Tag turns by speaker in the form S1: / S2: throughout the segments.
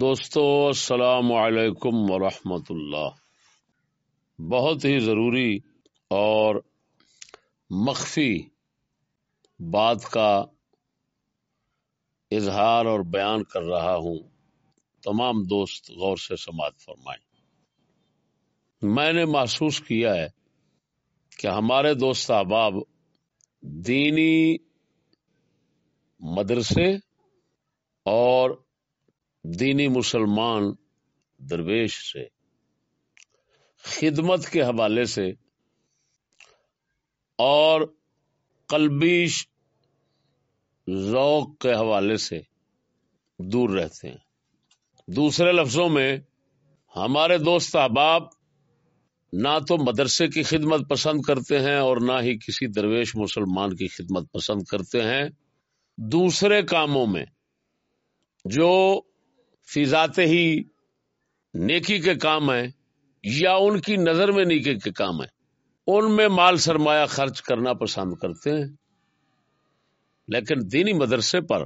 S1: دوستو، السلام علیکم ورحمۃ اللہ۔ بہت ہی ضروری اور مخفی بات کا اظہار اور بیان کر رہا ہوں۔ تمام دوست غور سے سماعت فرمائیں۔ میں نے محسوس کیا ہے کہ ہمارے دوست احباب دینی مدرسے اور دینی مسلمان درویش سے، خدمت کے حوالے سے، اور قلبی ذوق کے حوالے سے دور رہتے ہیں۔ دوسرے لفظوں میں، ہمارے دوست احباب نہ تو مدرسے کی خدمت پسند کرتے ہیں اور نہ ہی کسی درویش مسلمان کی خدمت پسند کرتے ہیں۔ دوسرے کاموں میں، جو فضات ہی نیکی کے کام ہیں یا ان کی نظر میں نیکی کے کام ہیں۔ ان میں مال سرمایہ خرچ کرنا پسند کرتے ہیں۔ لیکن دینی مدرسے پر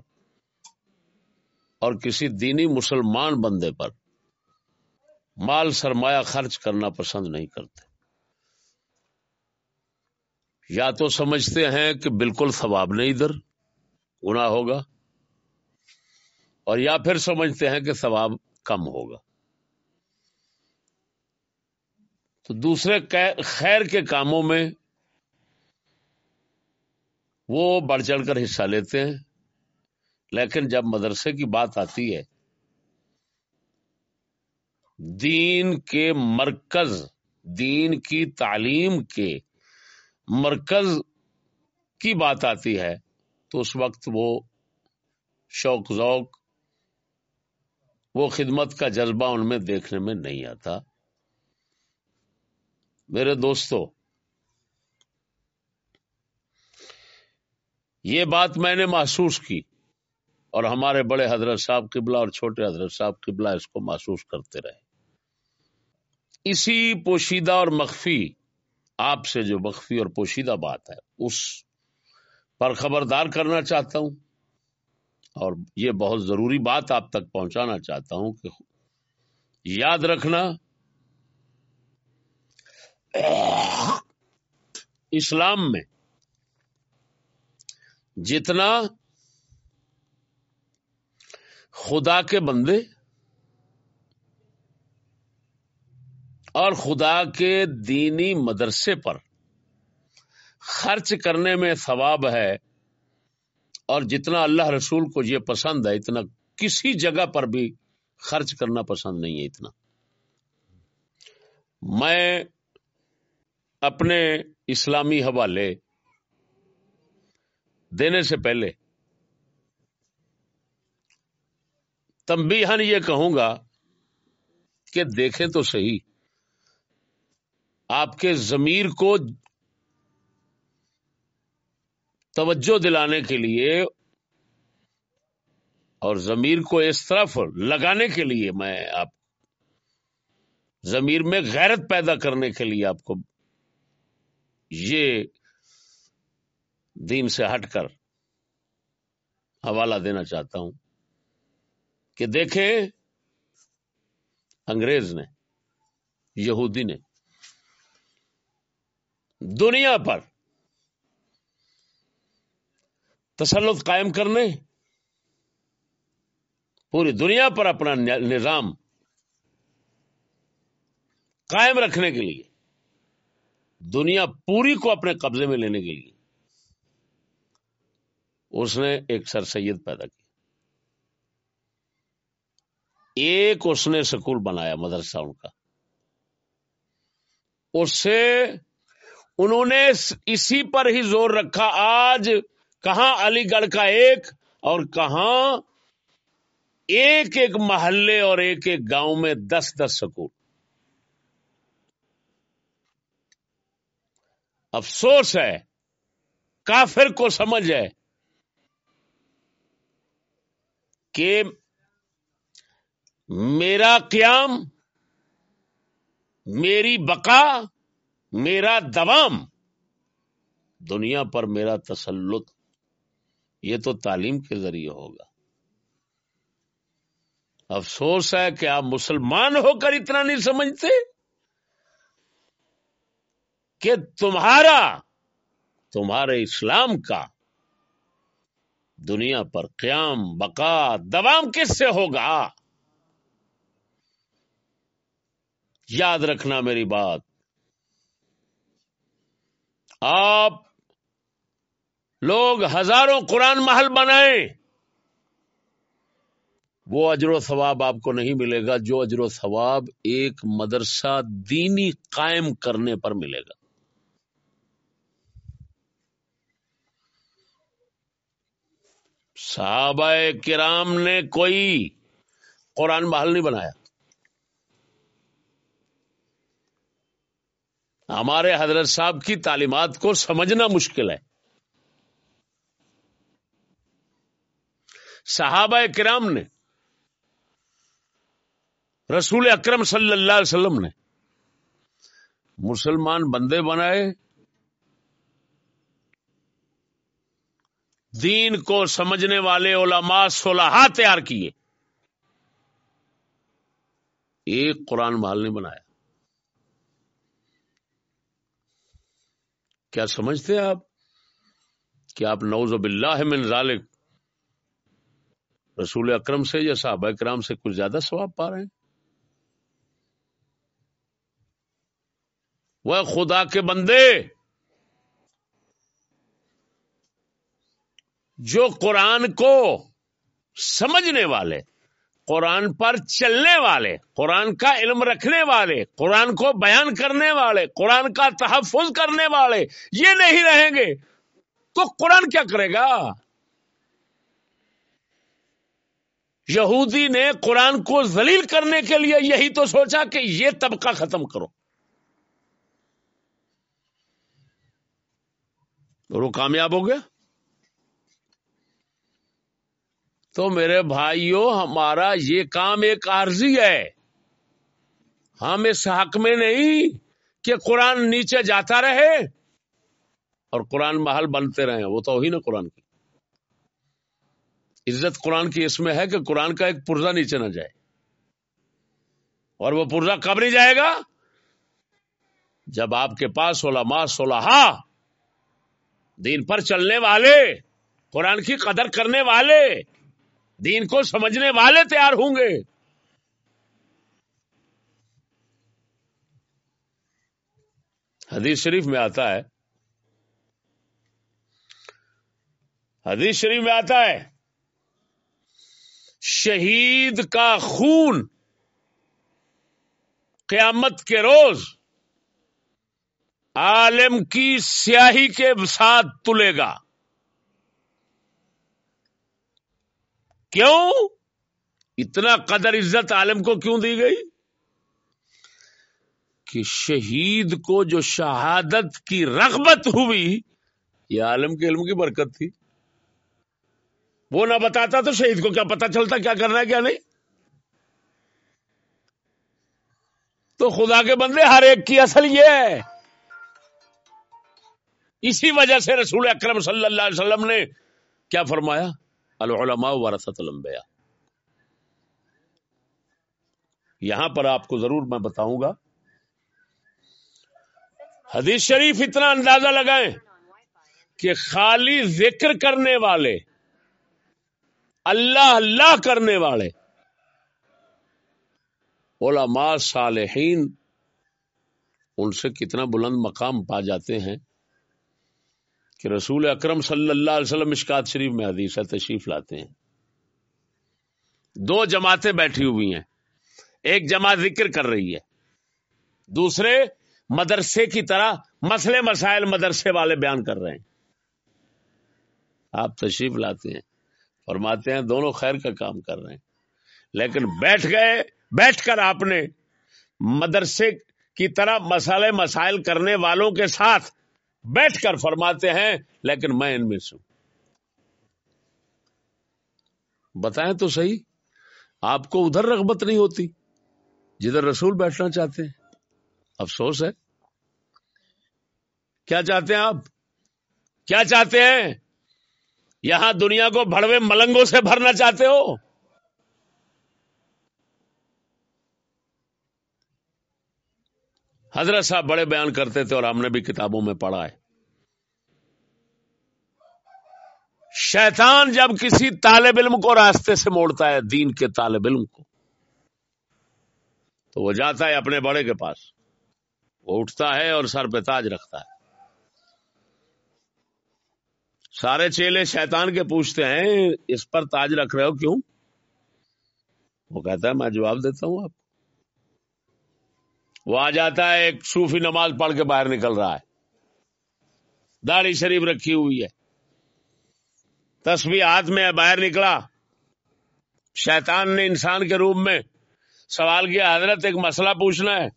S1: اور کسی دینی مسلمان بندے پر مال سرمایہ خرچ کرنا پسند نہیں کرتے۔ یا تو سمجھتے ہیں کہ بالکل ثواب نہیں ادھر گنا ہوگا۔ اور یا پھر سمجھتے ہیں کہ ثواب کم ہوگا۔ تو دوسرے خیر کے کاموں میں وہ بڑھ چڑھ کر حصہ لیتے ہیں۔ لیکن جب مدرسے کی بات آتی ہے، دین کے مرکز، دین کی تعلیم کے مرکز کی بات آتی ہے، تو اس وقت وہ شوق ذوق وہ خدمت کا جذبہ ان میں دیکھنے میں نہیں آتا۔ میرے دوستو، یہ بات میں نے محسوس کی اور ہمارے بڑے حضرت صاحب قبلہ اور چھوٹے حضرت صاحب قبلہ اس کو محسوس کرتے رہے۔ اسی پوشیدہ اور مخفی، آپ سے جو مخفی اور پوشیدہ بات ہے، اس پر خبردار کرنا چاہتا ہوں۔ اور یہ بہت ضروری بات آپ تک پہنچانا چاہتا ہوں کہ یاد رکھنا اسلام میں جتنا خدا کے بندے اور خدا کے دینی مدرسے پر خرچ کرنے میں ثواب ہے اور جتنا اللہ رسول کو یہ پسند ہے، اتنا کسی جگہ پر بھی خرچ کرنا پسند نہیں ہے اتنا۔ میں اپنے اسلامی حوالے دینے سے پہلے تمبیہن یہ کہوں گا کہ دیکھیں تو صحیح، آپ کے ضمیر کو توجہ دلانے کے لیے اور ضمیر کو اس طرف لگانے کے لیے میں آپ ضمیر میں غیرت پیدا کرنے کے لیے آپ کو یہ دین سے ہٹ کر حوالہ دینا چاہتا ہوں کہ دیکھیں انگریز نے، یہودی نے دنیا پر تسلط قائم کرنے، پوری دنیا پر اپنا نظام قائم رکھنے کے لیے، دنیا پوری کو اپنے قبضے میں لینے کے لیے اس نے ایک سر سید پیدا کیا ایک اس نے سکول بنایا، مدرسہ ان کا۔ اس سے انہوں نے اسی پر ہی زور رکھا، آج کہاں علی گڑھ کا ایک اور کہاں ایک ایک محلے اور ایک ایک گاؤں میں دس دس سکول۔ افسوس ہے، کافر کو سمجھ ہے کہ میرا قیام، میری بقا، میرا دوام دنیا پر میرا تسلط یہ تو تعلیم کے ذریعے ہوگا۔ افسوس ہے کہ آپ مسلمان ہو کر اتنا نہیں سمجھتے کہ تمہارا، تمہارے اسلام کا دنیا پر قیام، بقا، دوام کس سے ہوگا؟ یاد رکھنا میری بات۔ آپ لوگ ہزاروں قرآن محل بنائیں۔ وہ اجر و ثواب آپ کو نہیں ملے گا، جو اجر و ثواب ایک مدرسہ دینی قائم کرنے پر ملے گا۔ صحابہ کرام نے کوئی قرآن محل نہیں بنایا۔ ہمارے حضرت صاحب کی تعلیمات کو سمجھنا مشکل ہے۔ صحابہ کرام نے، رسول اکرم صلی اللہ علیہ وسلم نے مسلمان بندے بنائے، دین کو سمجھنے والے علماء صلحاء تیار کیے۔ ایک قرآن محل نہیں بنایا۔ کیا سمجھتے آپ کہ آپ نوز باللہ من ذالک رسول اکرم سے یا صحابہ اکرام سے کچھ زیادہ ثواب پا رہے ہیں؟ وہ خدا کے بندے! جو قرآن کو سمجھنے والے، قرآن پر چلنے والے، قرآن کا علم رکھنے والے، قرآن کو بیان کرنے والے، قرآن کا تحفظ کرنے والے، یہ نہیں رہیں گے، تو قرآن کیا کرے گا؟ یہودی نے قرآن کو ذلیل کرنے کے لیے یہی تو سوچا کہ یہ طبقہ ختم کرو۔ اور وہ کامیاب ہو گیا۔ تو میرے بھائیوں ہمارا یہ کام ایک عارضی ہے۔ ہم اس حق میں نہیں کہ قرآن نیچے جاتا رہے اور قرآن محل بنتے رہے وہ تو ہی نا قرآن کی۔ عزت قرآن کی اس میں ہے کہ قرآن کا ایک پرزا نیچے نہ جائے۔ اور وہ پرزا کب نہیں جائے گا؟ جب آپ کے پاس علماء صلحا دین پر چلنے والے، قرآن کی قدر کرنے والے، دین کو سمجھنے والے تیار ہوں گے۔ حدیث شریف میں آتا ہے۔ حدیث شریف میں آتا ہے۔ شہید کا خون قیامت کے روز عالم کی سیاہی کے ساتھ تلے گا۔ کیوں؟ اتنا قدر عزت عالم کو کیوں دی گئی؟ کہ شہید کو جو شہادت کی رغبت ہوئی، یہ عالم کے علم کی برکت تھی۔ وہ نہ بتاتا تو شہید کو کیا پتا چلتا کیا کرنا ہے کیا نہیں؟ تو خدا کے بندے، ہر ایک کی اصل یہ ہے۔ اسی وجہ سے رسول اکرم صلی اللہ علیہ وسلم نے کیا فرمایا؟ العلماء ورثت الانبیاء۔ یہاں پر آپ کو ضرور میں بتاؤں گا۔ حدیث شریف اتنا اندازہ لگائیں کہ خالی ذکر کرنے والے اللہ اللہ کرنے والے۔ علماء صالحین ان سے کتنا بلند مقام پا جاتے ہیں کہ رسول اکرم صلی اللہ علیہ وسلم اشکات شریف میں حدیث ہے، تشریف لاتے ہیں۔ دو جماعتیں بیٹھی ہوئی ہیں۔ ایک جماعت ذکر کر رہی ہے۔ دوسرے مدرسے کی طرح مسئلے مسائل مدرسے والے بیان کر رہے ہیں۔ آپ تشریف لاتے ہیں۔ فرماتے ہیں دونوں خیر کا کام کر رہے ہیں۔ لیکن بیٹھ گئے، بیٹھ کر آپ نے مدرسے کی طرح مسئلے مسائل کرنے والوں کے ساتھ بیٹھ کر فرماتے ہیں، لیکن میں ان میں سے بتائیں تو صحیح، آپ کو ادھر رغبت نہیں ہوتی، جدھر رسول بیٹھنا چاہتے ہیں۔ افسوس ہے۔ کیا چاہتے ہیں آپ؟ کیا چاہتے ہیں؟ یہاں دنیا کو بھڑوے ملنگوں سے بھرنا چاہتے ہو؟ حضرت صاحب بڑے بیان کرتے تھے اور ہم نے بھی کتابوں میں پڑھا ہے۔ شیطان جب کسی طالب علم کو راستے سے موڑتا ہے، دین کے طالب علم کو، تو وہ جاتا ہے اپنے بڑے کے پاس۔ وہ اٹھتا ہے اور سر پہ تاج رکھتا ہے۔ سارے چیلے شیطان کے پوچھتے ہیں، اس پر تاج رکھ رہے ہو کیوں؟ وہ کہتا ہے، میں جواب دیتا ہوں آپ وہ آ جاتا ہے، ایک صوفی نماز پڑھ کے باہر نکل رہا ہے۔ داڑھی شریف رکھی ہوئی ہے۔ تصویر ہاتھ میں باہر نکلا۔ شیطان نے انسان کے روپ میں سوال کیا، حضرت ایک مسئلہ پوچھنا ہے۔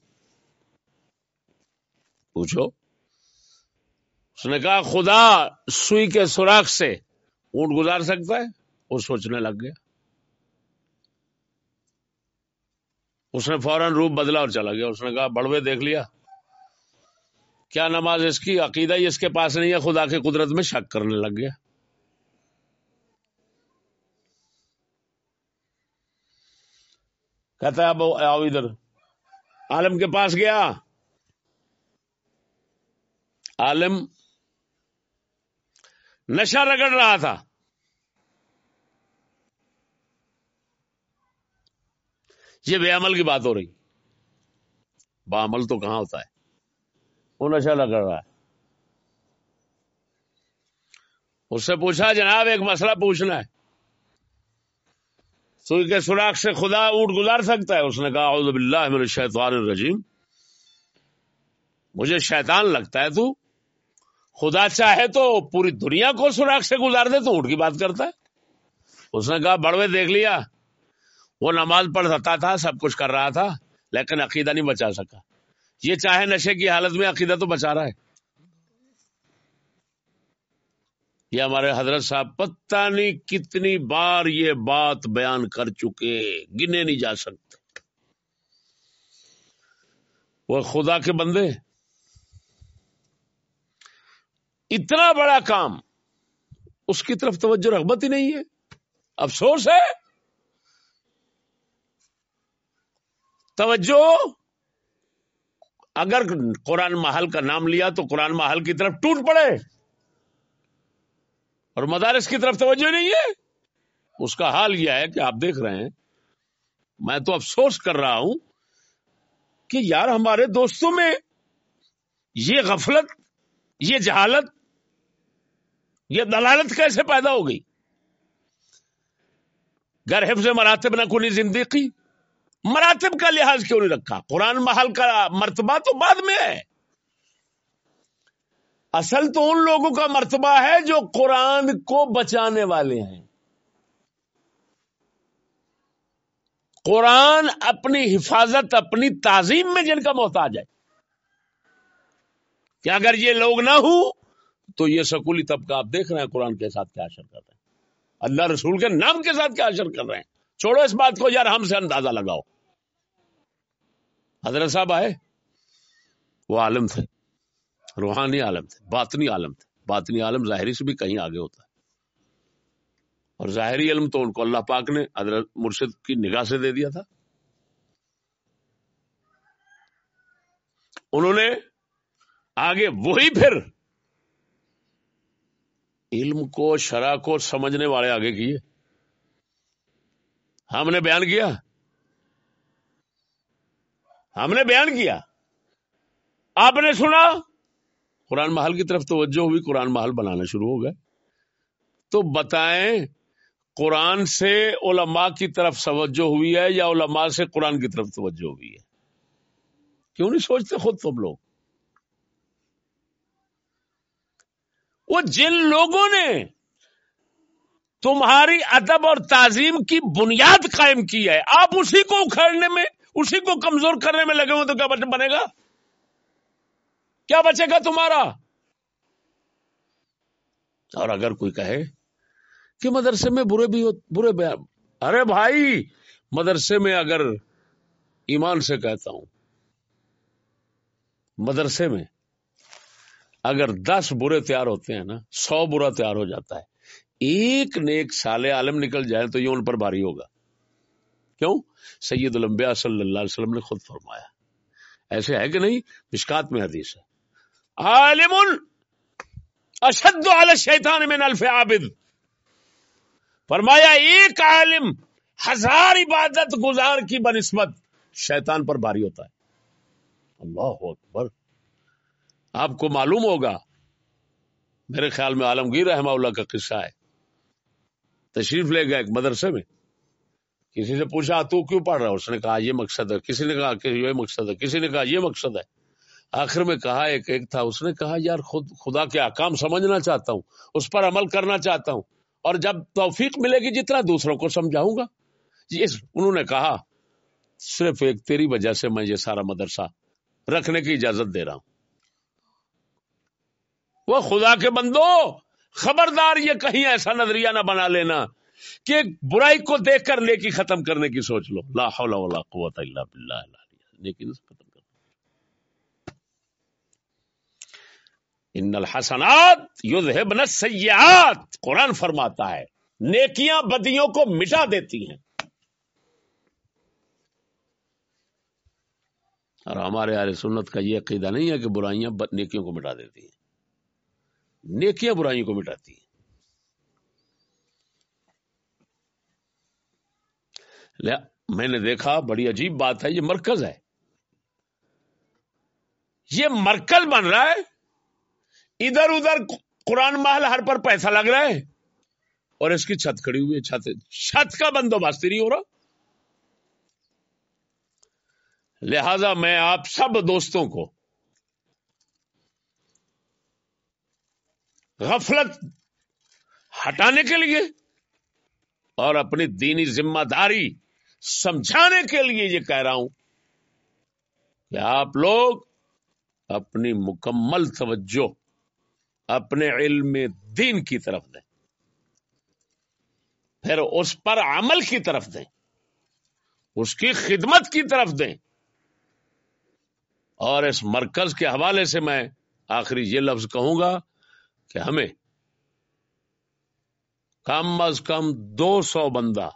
S1: پوچھو۔ اس نے کہا، خدا سوئی کے سوراخ سے اونٹ گزار سکتا ہے؟ وہ سوچنے لگ گیا۔ اس نے فوراً روپ بدلا اور چلا گیا۔ اس نے کہا، بڑوے دیکھ لیا۔ کیا نماز اس کی؟ عقیدہ ہی اس کے پاس نہیں ہے۔ خدا کی قدرت میں شک کرنے لگ گیا۔ کہتا ہے، اب آؤ ادھر۔ عالم کے پاس گیا۔ عالم نشہ رگڑ رہا تھا۔ یہ بے عمل کی بات ہو رہی۔ عمل تو کہاں ہوتا ہے؟ وہ نشہ رگڑ رہا ہے۔ اس سے پوچھا، جناب، ایک مسئلہ پوچھنا ہے۔ سوئی کے سوراخ سے خدا اونٹ گزار سکتا ہے؟ اس نے کہا، اعوذ باللہ من الشیطان الرجیم۔ مجھے شیطان لگتا ہے تو خدا چاہے تو پوری دنیا کو سوراخ سے گزار دے، تو اونٹ کی بات کرتا ہے۔ اس نے کہا، بڑوے دیکھ لیا، وہ نماز پڑھتا تھا، سب کچھ کر رہا تھا، لیکن عقیدہ نہیں بچا سکا۔ یہ چاہے نشے کی حالت میں عقیدہ تو بچا رہا ہے۔ یہ ہمارے حضرت صاحب پتہ نہیں کتنی بار یہ بات بیان کر چکے، گنے نہیں جا سکتے۔ وہ خدا کے بندے۔ اتنا بڑا کام، اس کی طرف توجہ رغبت ہی نہیں ہے۔ افسوس ہے۔ توجہ، اگر قرآن محل کا نام لیا تو قرآن محل کی طرف ٹوٹ پڑے۔ اور مدارس کی طرف توجہ نہیں ہے۔ اس کا حال یہ ہے کہ آپ دیکھ رہے ہیں، میں تو افسوس کر رہا ہوں کہ یار ہمارے دوستوں میں یہ غفلت، یہ جہالت یہ دلالت کیسے پیدا ہو گئی؟ گر حفظ مراتب نہ کنی زندگی، مراتب کا لحاظ کیوں نہیں رکھا؟ قرآن محل کا مرتبہ تو بعد میں ہے۔ اصل تو ان لوگوں کا مرتبہ ہے جو قرآن کو بچانے والے ہیں۔ قرآن اپنی حفاظت، اپنی تعظیم میں جن کا محتاج ہے۔ کہ اگر یہ لوگ نہ ہوں تو یہ سکولی طبقہ آپ دیکھ رہے ہیں قرآن کے ساتھ کیا اثر کر رہے ہیں۔ اللہ رسول کے نام کے ساتھ کیا اثر کر رہے ہیں۔ چھوڑو اس بات کو، یار، ہم سے اندازہ لگاؤ۔ حضرت صاحب آئے، وہ عالم تھے، روحانی عالم تھے، باطنی عالم تھے۔ باطنی عالم ظاہری سے بھی کہیں آگے ہوتا ہے۔ اور ظاہری علم تو ان کو اللہ پاک نے حضرت مرشد کی نگاہ سے دے دیا تھا۔ انہوں نے آگے وہی پھر علم کو شرح کو سمجھنے والے آگے کیے۔ ہم نے بیان کیا۔ ہم نے بیان کیا۔ آپ نے سنا۔ قرآن محل کی طرف توجہ ہوئی، قرآن محل بنانا شروع ہو گئے۔ تو بتائیں، قرآن سے علماء کی طرف توجہ ہوئی ہے یا علماء سے قرآن کی طرف توجہ ہوئی ہے؟ کیوں نہیں سوچتے خود تم لوگ؟ وہ جن لوگوں نے تمہاری ادب اور تعظیم کی بنیاد قائم کی ہے، آپ اسی کو اکھاڑنے میں، اسی کو کمزور کرنے میں لگے ہوئے تو کیا بنے گا؟ کیا بچے گا تمہارا؟ اور اگر کوئی کہے کہ مدرسے میں برے بھی برے ارے بھائی، مدرسے میں اگر ایمان سے کہتا ہوں، مدرسے میں اگر دس برے تیار ہوتے ہیں نا، سو برا تیار ہو جاتا ہے۔ ایک نیک سال عالم نکل جائے تو یہ ان پر بھاری ہوگا۔ کیوں؟ سید الانبیاء صلی اللہ علیہ وسلم نے خود فرمایا۔ ایسے ہے کہ نہیں؟ مشکات میں حدیث ہے۔ عالم اشد علی الشیطان من الف عابد۔ فرمایا، ایک عالم ہزار عبادت گزار کی بنسبت شیطان پر بھاری ہوتا ہے۔ اللہ اکبر۔ آپ کو معلوم ہوگا، میرے خیال میں عالمگیر رحمہ اللہ کا قصہ ہے۔ تشریف لے گیا ایک مدرسے میں۔ کسی سے پوچھا، تو کیوں پڑھ رہا اس نے کہا، یہ مقصد ہے۔ کسی نے کہا کہ یہ مقصد ہے۔ کسی نے کہا، یہ مقصد ہے۔ آخر میں کہا، ایک ایک تھا۔ اس نے کہا، یار، خود، خدا کے احکام سمجھنا چاہتا ہوں۔ اس پر عمل کرنا چاہتا ہوں۔ اور جب توفیق ملے گی، جتنا دوسروں کو سمجھاؤں گا۔ جی، انہوں نے کہا، صرف ایک تیری وجہ سے میں یہ سارا مدرسہ رکھنے کی اجازت دے رہا ہوں۔ وہ خدا کے بندو، خبردار یہ کہیں ایسا نظریہ نہ بنا لینا کہ برائی کو دیکھ کر نیکی ختم کرنے کی سوچ لو۔ لا حول ولا قوت الا باللہ۔ ختم ان الحسنات یذهبن السیئات۔ قرآن فرماتا ہے، نیکیاں بدیوں کو مٹا دیتی ہیں۔ اور ہمارے آر سنت کا یہ عقیدہ نہیں ہے کہ برائیاں نیکیوں کو مٹا دیتی ہیں۔ نیکیاں برائیوں کو مٹاتی ہیں۔ میں نے دیکھا، بڑی عجیب بات ہے، یہ مرکز ہے۔ یہ مرکز بن رہا ہے۔ ادھر ادھر قرآن محل ہر پر پیسہ لگ رہا ہے۔ اور اس کی چھت کھڑی ہوئی ہے، چھت چھت کا بندوبست نہیں ہو رہا۔ لہذا میں آپ سب دوستوں کو غفلت ہٹانے کے لیے اور اپنی دینی ذمہ داری سمجھانے کے لیے یہ کہہ رہا ہوں کہ آپ لوگ اپنی مکمل توجہ اپنے علم دین کی طرف دیں، پھر اس پر عمل کی طرف دیں، اس کی خدمت کی طرف دیں۔ اور اس مرکز کے حوالے سے میں آخری یہ لفظ کہوں گا کہ ہمیں کم از کم دو سو بندہ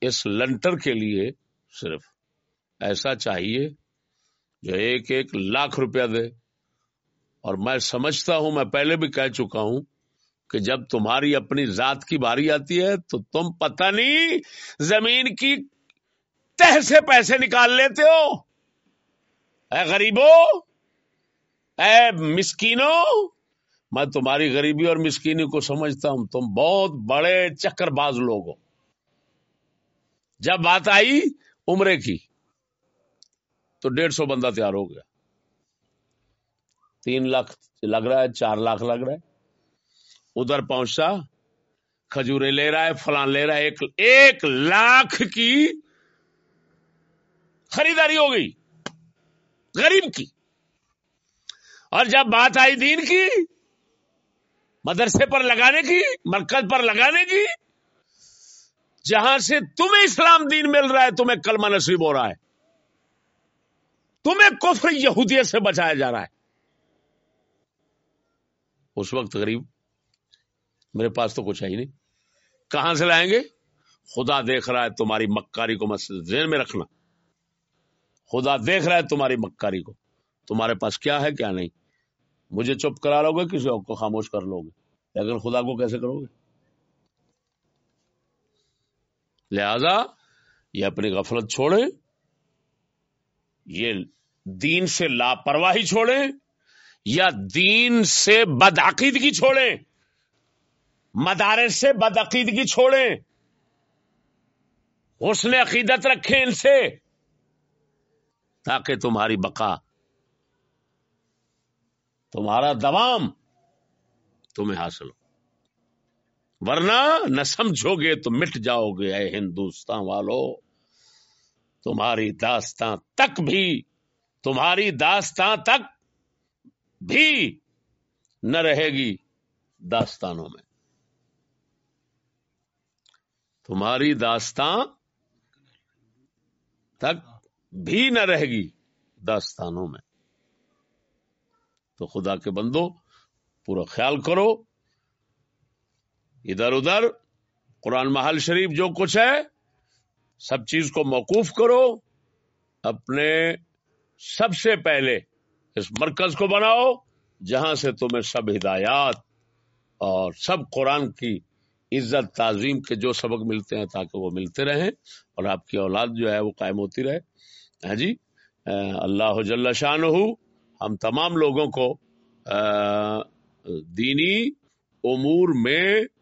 S1: اس لنٹر کے لیے صرف ایسا چاہیے جو ایک ایک لاکھ روپیہ دے۔ اور میں سمجھتا ہوں، میں پہلے بھی کہہ چکا ہوں کہ جب تمہاری اپنی ذات کی باری آتی ہے تو تم پتہ نہیں زمین کی تہ سے پیسے نکال لیتے ہو۔ اے غریبو! اے مسکینو، میں تمہاری غریبی اور مسکینی کو سمجھتا ہوں، تم بہت بڑے چکر باز لوگ ہو۔ جب بات آئی عمرے کی، تو ڈیڑھ سو بندہ تیار ہو گیا۔ تین لاکھ لگ رہا ہے، چار لاکھ لگ رہا ہے۔ ادھر پہنچا، کھجورے لے رہا ہے، فلان لے رہا ہے، ایک ایک لاکھ کی خریداری ہو گئی۔ غریب کی۔ اور جب بات آئی دین کی، مدرسے پر لگانے کی، مرکز پر لگانے کی، جہاں سے تمہیں اسلام دین مل رہا ہے، تمہیں کلمہ نصیب ہو رہا ہے۔ تمہیں کفر یہودیت سے بچایا جا رہا ہے۔ اس وقت غریب، میرے پاس تو کچھ ہے ہی نہیں۔ کہاں سے لائیں گے؟ خدا دیکھ رہا ہے تمہاری مکاری کو ذہن میں رکھنا۔ خدا دیکھ رہا ہے تمہاری مکاری کو۔ تمہارے پاس کیا ہے، کیا نہیں؟ مجھے چپ کرا لو گے، کسی اور کو خاموش کر لو گے۔ لیکن خدا کو کیسے کرو گے؟ لہذا یہ اپنی غفلت چھوڑے یہ دین سے لاپرواہی چھوڑے یا دین سے بدعقیدگی چھوڑیں۔ مدارس سے بدعقیدگی چھوڑیں۔ حسن عقیدت رکھیں ان سے، تاکہ تمہاری بقا تمہارا دوام تمہیں حاصل ہو۔ ورنہ نہ سمجھو گے تو مٹ جاؤ گے، اے ہندوستان والو۔ تمہاری داستان تک بھی، تمہاری داستان تک بھی نہ رہے گی داستانوں میں۔ تمہاری داستان تک بھی نہ رہے گی داستانوں میں۔ تو خدا کے بندو، پورا خیال کرو۔ ادھر ادھر قرآن محل شریف جو کچھ ہے، سب چیز کو موقوف کرو۔ اپنے سب سے پہلے اس مرکز کو بناؤ، جہاں سے تمہیں سب ہدایات اور سب قرآن کی عزت، تعظیم کے جو سبق ملتے ہیں، تاکہ وہ ملتے رہیں اور آپ کی اولاد جو ہے، وہ قائم ہوتی رہے۔ ہاں جی اللہ جل شان ہم تمام لوگوں کو دینی امور میں